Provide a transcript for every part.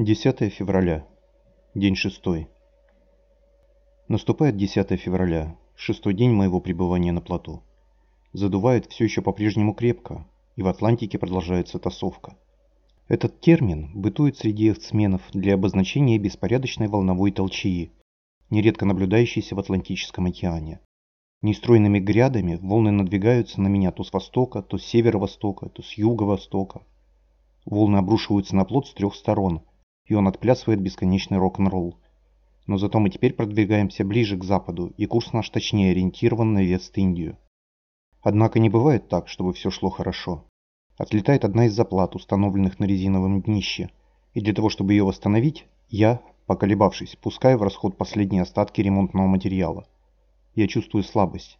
10 февраля. День шестой. Наступает 10 февраля, шестой день моего пребывания на плоту. Задувает все еще по-прежнему крепко, и в Атлантике продолжается тасовка. Этот термин бытует среди яхтсменов для обозначения беспорядочной волновой толчии, нередко наблюдающейся в Атлантическом океане. Нестройными грядами волны надвигаются на меня то с востока, то с северо-востока, то с юго-востока. Волны обрушиваются на плот с трех сторон, и он отплясывает бесконечный рок-н-ролл. Но зато мы теперь продвигаемся ближе к западу, и курс наш точнее ориентирован на Вест-Индию. Однако не бывает так, чтобы все шло хорошо. Отлетает одна из заплат, установленных на резиновом днище, и для того, чтобы ее восстановить, я, поколебавшись, пускаю в расход последние остатки ремонтного материала – я чувствую слабость.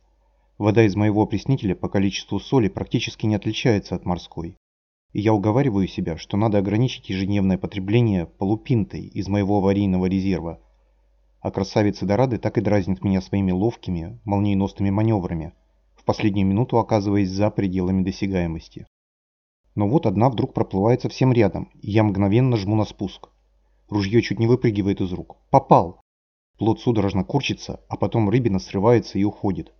Вода из моего опреснителя по количеству соли практически не отличается от морской. И я уговариваю себя, что надо ограничить ежедневное потребление полупинтой из моего аварийного резерва. А красавицы Дорады так и дразнит меня своими ловкими, молниеносными маневрами, в последнюю минуту оказываясь за пределами досягаемости. Но вот одна вдруг проплывает совсем рядом, и я мгновенно жму на спуск. Ружье чуть не выпрыгивает из рук. Попал! Плод судорожно корчится, а потом рыбина срывается и уходит.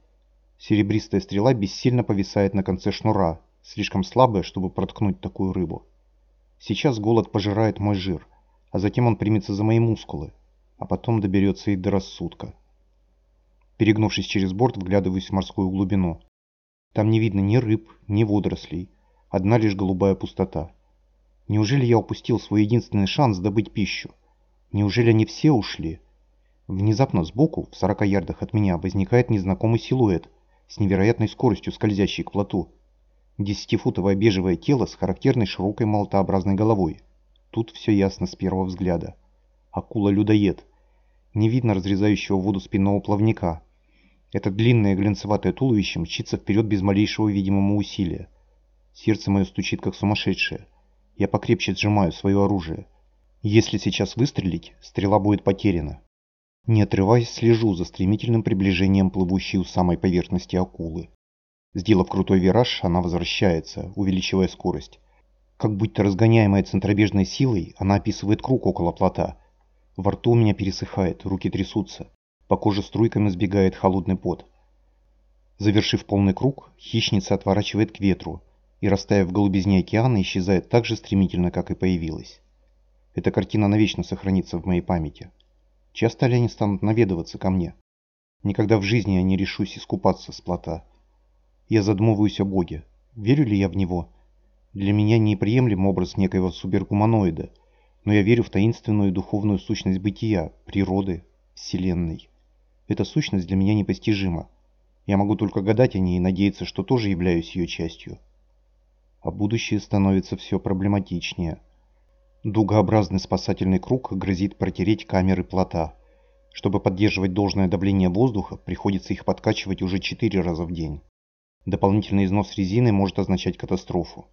Серебристая стрела бессильно повисает на конце шнура, слишком слабая, чтобы проткнуть такую рыбу. Сейчас голод пожирает мой жир, а затем он примется за мои мускулы, а потом доберется и до рассудка. Перегнувшись через борт, вглядываюсь в морскую глубину. Там не видно ни рыб, ни водорослей, одна лишь голубая пустота. Неужели я упустил свой единственный шанс добыть пищу? Неужели они все ушли? Внезапно сбоку, в 40 ярдах от меня, возникает незнакомый силуэт, с невероятной скоростью скользящий к плоту. Десятифутовое бежевое тело с характерной широкой молотообразной головой. Тут все ясно с первого взгляда. Акула-людоед. Не видно разрезающего воду спинного плавника. Это длинное глянцеватое туловище мчится вперед без малейшего видимого усилия. Сердце мое стучит как сумасшедшее. Я покрепче сжимаю свое оружие. Если сейчас выстрелить, стрела будет потеряна. Не отрываясь, слежу за стремительным приближением плывущей у самой поверхности акулы. Сделав крутой вираж, она возвращается, увеличивая скорость. Как будто разгоняемая центробежной силой, она описывает круг около плота. Во рту у меня пересыхает, руки трясутся. По коже струйками сбегает холодный пот. Завершив полный круг, хищница отворачивает к ветру и, растаяв в голубизне океана, исчезает так же стремительно, как и появилась. Эта картина навечно сохранится в моей памяти. Часто они станут наведываться ко мне? Никогда в жизни я не решусь искупаться с плота. Я задумываюсь о Боге. Верю ли я в Него? Для меня неприемлем образ некоего супергуманоида, но я верю в таинственную духовную сущность бытия, природы, Вселенной. Эта сущность для меня непостижима. Я могу только гадать о ней и надеяться, что тоже являюсь ее частью. А будущее становится все проблематичнее – Дугообразный спасательный круг грозит протереть камеры плота. Чтобы поддерживать должное давление воздуха, приходится их подкачивать уже 4 раза в день. Дополнительный износ резины может означать катастрофу.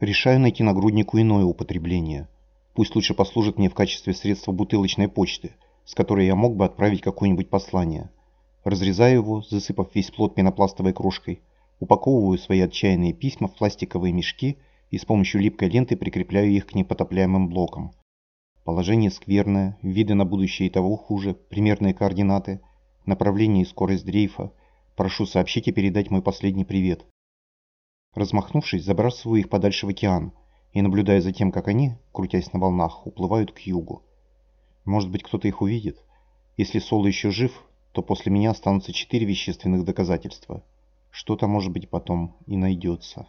Решаю найти нагруднику иное употребление. Пусть лучше послужит мне в качестве средства бутылочной почты, с которой я мог бы отправить какое-нибудь послание. Разрезаю его, засыпав весь плод пенопластовой крошкой, упаковываю свои отчаянные письма в пластиковые мешки – и с помощью липкой ленты прикрепляю их к непотопляемым блокам. Положение скверное, виды на будущее и того хуже, примерные координаты, направление и скорость дрейфа. Прошу сообщить и передать мой последний привет. Размахнувшись, забрасываю их подальше в океан и наблюдая за тем, как они, крутясь на волнах, уплывают к югу. Может быть, кто-то их увидит. Если Соло еще жив, то после меня останутся четыре вещественных доказательства. Что-то, может быть, потом и найдется.